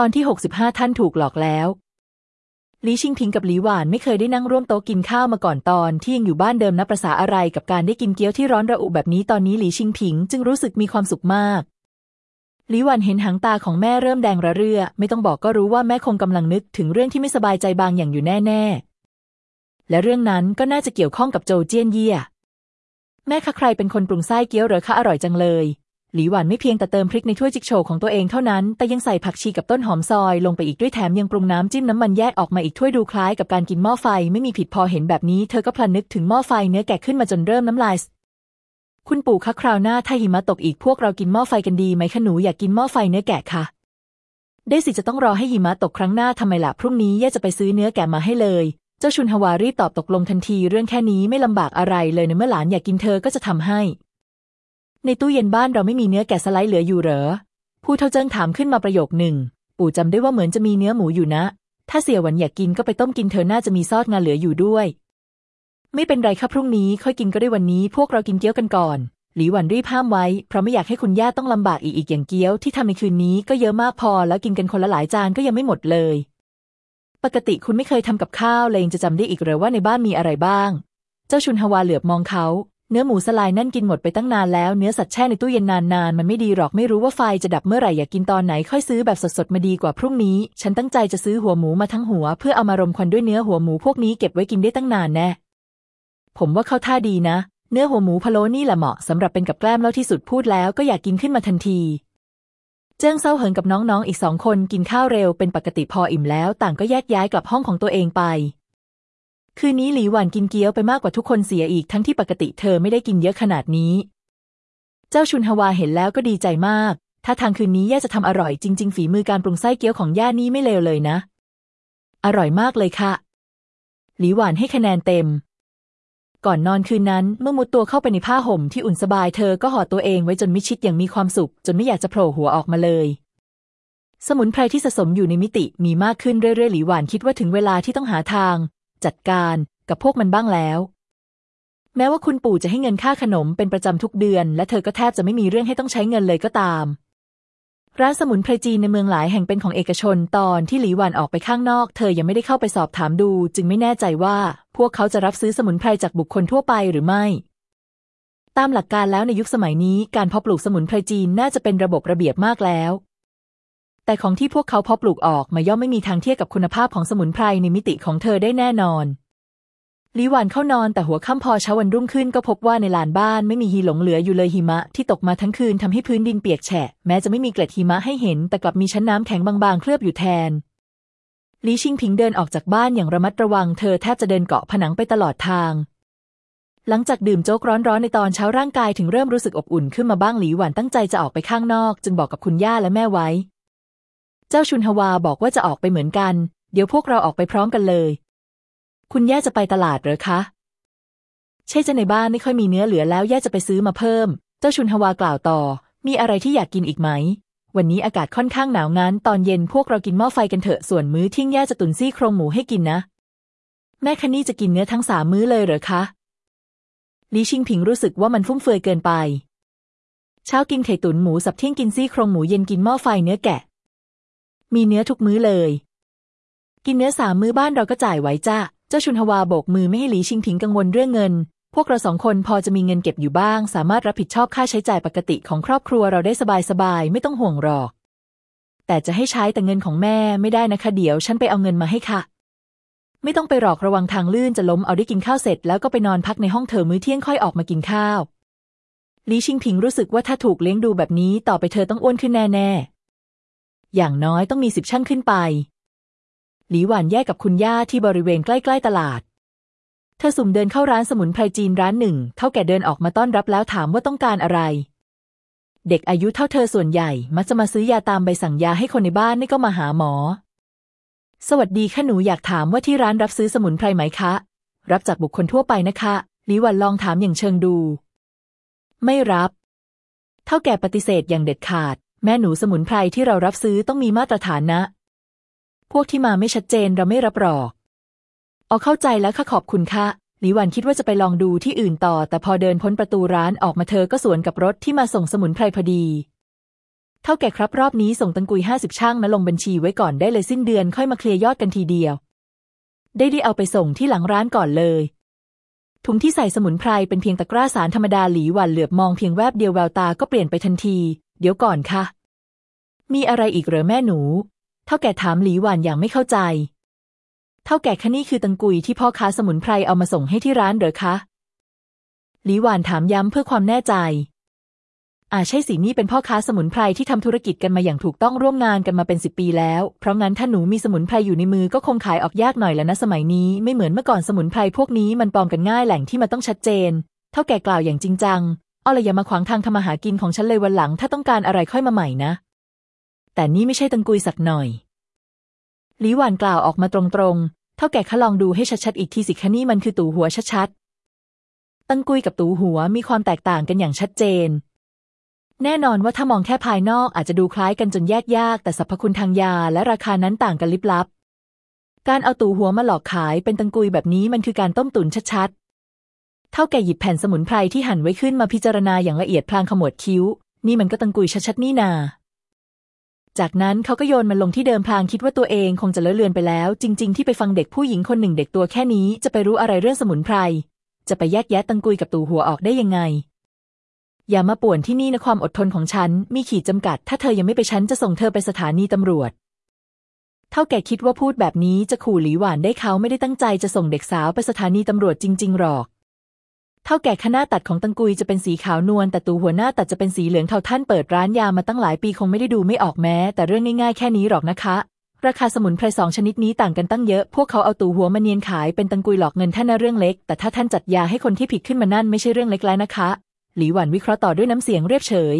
ตอนที่ 65 ท่านถูกหลอกแล้วลีชิงพิงกับหลีหวานไม่เคยได้นั่งร่วมโต๊ะกินข้าวมาก่อนตอนที่ยังอยู่บ้านเดิมนับประษาอะไรกับการได้กินเกี๊ยวที่ร้อนระอุแบบนี้ตอนนี้หลีชิงพิงจึงรู้สึกมีความสุขมากหลีหวานเห็นหางตาของแม่เริ่มแดงระเรื่อ ไม่ต้องบอกก็รู้ว่าแม่คงกำลังนึกถึงเรื่องที่ไม่สบายใจบางอย่างอยู่แน่ๆ และเรื่องนั้นก็น่าจะเกี่ยวข้องกับโจเจี้ยนเยี่ย แม่คะใครเป็นคนปรุงไส้เกี๊ยวเหรอคะอร่อยจังเลย หลีหวันไม่เพียงแต่เติมพริกในถ้วยจิกโชว์ของตัวเองเท่านั้น แต่ยังใส่ผักชีกับต้นหอมซอยลงไปอีกด้วยแถมยังปรุงน้ำจิ้มน้ำมันแยกออกมาอีกถ้วยดูคล้ายกับการกินหม้อไฟไม่มีผิดพอเห็นแบบนี้เธอก็พลันนึกถึงหม้อไฟเนื้อแกะขึ้นมาจนเริ่มน้ำลายคุณปู่คะคราวหน้าถ้าหิมะตกอีกพวกเรากินหม้อไฟกันดีไหมคะหนูอยากกินหม้อไฟเนื้อแกะค่ะ ได้สิจะต้องรอให้หิมะตกครั้งหน้าทำไมล่ะพรุ่งนี้แย่จะไปซื้อเนื้อแกะมาให้เลย เจ้าชุนฮวารีตอบตกลงทันที เรื่องแค่นี้ไม่ลำบากอะไรเลยในเมื่อหลานอยากกินเธอก็จะทำให้ ในตู้เย็นบ้านเราไม่มีเนื้อแกะสไลด์เหลืออยู่เหรอ ผู้เท่าเจิ้งถามขึ้นมาประโยคหนึ่ง ปู่จำได้ว่าเหมือนจะมีเนื้อหมูอยู่นะ ถ้าเสี่ยหวันอยากกินก็ไปต้มกินเธอน่าจะมีซอสงาเหลืออยู่ด้วย ไม่เป็นไรครับพรุ่งนี้ค่อยกินก็ได้วันนี้ พวกเรากินเกี๊ยวกันก่อน หลีหวันรีบห้ามไว้ เพราะไม่อยากให้คุณย่าต้องลำบากอีกอีกอย่างเกี๊ยวที่ทำในคืนนี้ก็เยอะมากพอ แล้วกินกันคนละหลายจานก็ยังไม่หมดเลย ปกติคุณไม่เคยทำกับข้าวเลยจะจำได้อีกหรือว่าในบ้านมีอะไรบ้าง เจ้าชุนฮวาเหลือบมองเขา เนื้อหมูสลายนั่นกินหมดไปตั้งนานแล้ว เนื้อสัตว์แช่ในตู้เย็นนานๆ มันไม่ดีหรอก ไม่รู้ว่าไฟจะดับเมื่อไหร่ อยากกินตอนไหน ค่อยซื้อแบบสดๆ มาดีกว่าพรุ่งนี้ ฉันตั้งใจจะซื้อหัวหมูมาทั้งหัว เพื่อเอามารมควันด้วยเนื้อหัวหมูพวกนี้เก็บไว้กินได้ตั้งนานแน่ ผมว่าเข้าท่าดีนะ เนื้อหัวหมูพะโล้นี่แหละเหมาะสำหรับเป็นกับแกล้มเล่าที่สุดพูดแล้วก็อยากกินขึ้นมาทันที เจิ้งเศร้าเหิงกับน้องๆ อีกสองคนกินข้าวเร็วเป็นปกติพออิ่มแล้ว ต่างก็แยกย้ายกลับห้องของตัวเองไป คืนนี้หลีหวานกินเกี๊ยวไปมากกว่าทุกคนเสียอีกทั้งที่ปกติเธอไม่ได้กินเยอะขนาดนี้ เจ้าชุนฮวาเห็นแล้วก็ดีใจมาก ถ้าทางคืนนี้ย่าจะทำอร่อยจริง ๆ ฝีมือการปรุงไส้เกี๊ยวของย่านี่ไม่เลวเลยนะ อร่อยมากเลยค่ะ หลีหวานให้คะแนนเต็ม ก่อนนอนคืนนั้นเมื่อมุดตัวเข้าไปในผ้าห่มที่อุ่นสบายเธอก็ห่อตัวเองไว้จนมิชิดอย่างมีความสุข จนไม่อยากจะโผล่หัวออกมาเลยสมุนไพรที่สะสมอยู่ในมิติมีมากขึ้นเรื่อยๆ หลีหวานคิดว่าถึงเวลาที่ต้องหาทาง จัดการกับพวกมันบ้างแล้ว แม้ว่าคุณปู่จะให้เงินค่าขนมเป็นประจำทุกเดือน และเธอก็แทบจะไม่มีเรื่องให้ต้องใช้เงินเลยก็ตาม ร้านสมุนไพรจีนในเมืองหลายแห่งเป็นของเอกชนตอนที่หลีหวันออกไปข้างนอก เธอยังไม่ได้เข้าไปสอบถามดู จึงไม่แน่ใจว่า พวกเขาจะรับซื้อสมุนไพรจากบุคคลทั่วไปหรือไม่ตามหลักการแล้วในยุคสมัยนี้การเพาะปลูกสมุนไพรจีนน่าจะเป็นระบบระเบียบมากแล้ว แต่ของที่พวกเขาเพาะปลูกออกมาย่อมไม่มีทางเทียบกับคุณภาพของสมุนไพรในมิติของเธอได้แน่นอนลีหวานเข้านอนแต่หัวค่ำพอเช้าวันรุ่งขึ้นก็พบว่าในลานบ้านไม่มีหิหลงเหลืออยู่เลยหิมะที่ตกมาทั้งคืนทำให้พื้นดินเปียกแฉะแม้จะไม่มีเกล็ดหิมะให้เห็น แต่กลับมีชั้นน้ำแข็งบางๆ เคลือบอยู่แทนลีชิงผิงเดินออกจากบ้านอย่างระมัดระวังเธอแทบจะเดินเกาะผนังไปตลอดทาง หลังจากดื่มโจ๊กร้อนๆในตอนเช้าร่างกายถึงเริ่มรู้สึกอบอุ่นขึ้นมาบ้างหลีหวานตั้งใจจะออกไปข้างนอก จึงบอกกับคุณย่าและแม่ไว้ จ้าชุนฮวาบอกว่าจะออกไปเหมือนกัน เดี๋ยวพวกเราออกไปพร้อมกันเลย คุณย่าจะไปตลาดหรือคะ ใช่จะในบ้านไม่ค่อยมีเนื้อเหลือแล้วย่าจะไปซื้อมาเพิ่ม เจ้าชุนฮวากล่าวต่อ มีอะไรที่อยากกินอีกไหม วันนี้อากาศค่อนข้างหนาวงันตอนเย็นพวกเรากินหม้อไฟกันเถอะส่วนมื้อทิ้งย่าจะตุนซี่โครงหมูให้กินนะ แม่คันนี่จะกินเนื้อทั้งสามมื้อเลยเหรอคะลีชิงผิงรู้สึกว่ามันฟุ่มเฟือยเกินไป เช้ากินไข่ตุ๋นหมูสับเที่ยงกินซี่โครงหมูเย็นกินหม้อไฟเนื้อแกะ มีเนื้อทุกมื้อเลย กินเนื้อสามมื้อบ้านเราก็จ่ายไว้จ้าเจ้าชุนฮวาโบกมือไม่ให้หลีชิงผิงกังวลเรื่องเงิน พวกเราสองคนพอจะมีเงินเก็บอยู่บ้าง สามารถรับผิดชอบค่าใช้จ่ายปกติของครอบครัวเราได้สบายๆไม่ต้องห่วงหรอก แต่จะให้ใช้แต่เงินของแม่ไม่ได้นะคะเดี๋ยวฉันไปเอาเงินมาให้ค่ะ ไม่ต้องไปหรอกระวังทางลื่นจะล้มเอาได้กินข้าวเสร็จ แล้วก็ไปนอนพักในห้องเธอมื้อเที่ยงค่อยออกมากินข้าวลีชิงผิงรู้สึกว่าถ้าถูกเลี้ยงดูแบบนี้ต่อไปเธอต้องอ้วนขึ้นแน่ๆ อย่างน้อยต้องมีสิบชั่งขึ้นไป หลีหวานแยกกับคุณย่าที่บริเวณใกล้ๆตลาด เธอสุ่มเดินเข้าร้านสมุนไพรจีนร้านหนึ่ง เท่าแก่เดินออกมาต้อนรับแล้วถามว่าต้องการอะไร เด็กอายุเท่าเธอส่วนใหญ่ มักจะมาซื้อยาตามใบสั่งยาให้คนในบ้านไม่ก็มาหาหมอ สวัสดีค่ะหนูอยากถามว่าที่ร้านรับซื้อสมุนไพรไหมคะ รับจากบุคคลทั่วไปนะคะหลีหวันลองถามอย่างเชิงดู ไม่รับ เท่าแก่ปฏิเสธอย่างเด็ดขาด แม่หนูสมุนไพรที่เรารับซื้อต้องมีมาตรฐานนะ พวกที่มาไม่ชัดเจนเราไม่รับรอกเอาเข้าใจแล้วค่ะขอบคุณค่ะหลีหวันคิดว่าจะไปลองดูที่อื่นต่อ แต่พอเดินพ้นประตูร้านออกมาเธอก็สวนกับรถที่มาส่งสมุนไพรพอดี เท่าแก่ครับรอบนี้ส่งตังกุยห้าสิบช่างมาลงบัญชีไว้ก่อนได้เลยสิ้นเดือนค่อยมาเคลียร์ยอดกันทีเดียว ได้ได้เอาไปส่งที่หลังร้านก่อนเลยถุงที่ใส่สมุนไพรเป็นเพียงตะกร้าสารธรรมดาหลีหวันเหลือบมองเพียงแวบเดียวแววตาก็เปลี่ยนไปทันที เดี๋ยวก่อนค่ะ มีอะไรอีกเหรอแม่หนู เท่าแก่ถามหลีหวันอย่างไม่เข้าใจ เท่าแก่คะนี่คือตังกุยที่พ่อค้าสมุนไพรเอามาส่งให้ที่ร้านเหรอคะ หลีหวานถามย้ำเพื่อความแน่ใจอ่าใช่สินี่เป็นพ่อค้าสมุนไพรที่ทำธุรกิจกันมาอย่างถูกต้องร่วมงานกันมาเป็นสิบปีแล้ว เพราะงั้นถ้าหนูมีสมุนไพรอยู่ในมือก็คงขายออกยากหน่อยแล้วนะสมัยนี้ ไม่เหมือนเมื่อก่อนสมุนไพรพวกนี้มันปลอมกันง่ายแหล่งที่มาต้องชัดเจน เท่าแก่กล่าวอย่างจริงจังอ้อเลยอย่ามาขวางทางทำมาหากินของฉันเลยวันหลัง ถ้าต้องการอะไรค่อยมาใหม่นะ แต่นี่ไม่ใช่ตังกุยสักหน่อย หลีหวานกล่าวออกมาตรงๆ เท่าแก่คะลองดูให้ชัดๆ อีกทีสิคะนี่มันคือตู่หัวชัดๆ ตังกุยกับตู่หัวมีความแตกต่างกันอย่างชัดเจน แน่นอนว่าถ้ามองแค่ภายนอกอาจจะดูคล้ายกันจนแยกยาก แต่สรรพคุณทางยาและราคานั้นต่างกันลิบลับ การเอาตู่หัวมาหลอกขายเป็นตังกุยแบบนี้มันคือการต้มตุ๋นชัดๆเท่าแก่หยิบแผ่นสมุนไพรที่หั่นไว้ขึ้นมาพิจารณาอย่างละเอียดพลางขมวดคิ้ว นี่มันก็ตังกุยชัดๆนี่นา จากนั้นเขาก็โยนมันลงที่เดิมพลางคิดว่าตัวเองคงจะเลอะเลือนไปแล้ว จริง ๆ ที่ไปฟังเด็กผู้หญิงคนหนึ่งเด็กตัวแค่นี้จะไปรู้อะไรเรื่องสมุนไพร จะไปแยกแยะตังกุยกับตู่หัวออกได้ยังไง อย่ามาป่วนที่นี่นะความอดทนของฉันมีขีดจำกัด ถ้าเธอยังไม่ไปฉันจะส่งเธอไปสถานีตำรวจ เท่าแก่คิดว่าพูดแบบนี้จะขู่หลีหวานได้เขาไม่ได้ตั้งใจจะส่งเด็กสาวไปสถานีตำรวจจริง ๆ หรอก เท่าแก่คณะตัดของตังกุยจะเป็นสีขาวนวลแต่ตูหัวหน้าตัดจะเป็นสีเหลืองเทาท่านเปิดร้านยามาตั้งหลายปีคงไม่ได้ดูไม่ออกแม้ แต่เรื่องง่ายๆแค่นี้หรอกนะคะ ราคาสมุนไพรสองชนิดนี้ต่างกันตั้งเยอะ พวกเขาเอาตูหัวมาเนียนขายเป็นตังกุยหลอกเงินท่านน่ะเรื่องเล็ก แต่ถ้าท่านจัดยาให้คนที่ผิดขึ้นมานั่นไม่ใช่เรื่องเล็กแล้วนะคะ หลีหวันวิเคราะห์ต่อด้วยน้ำเสียงเรียบเฉย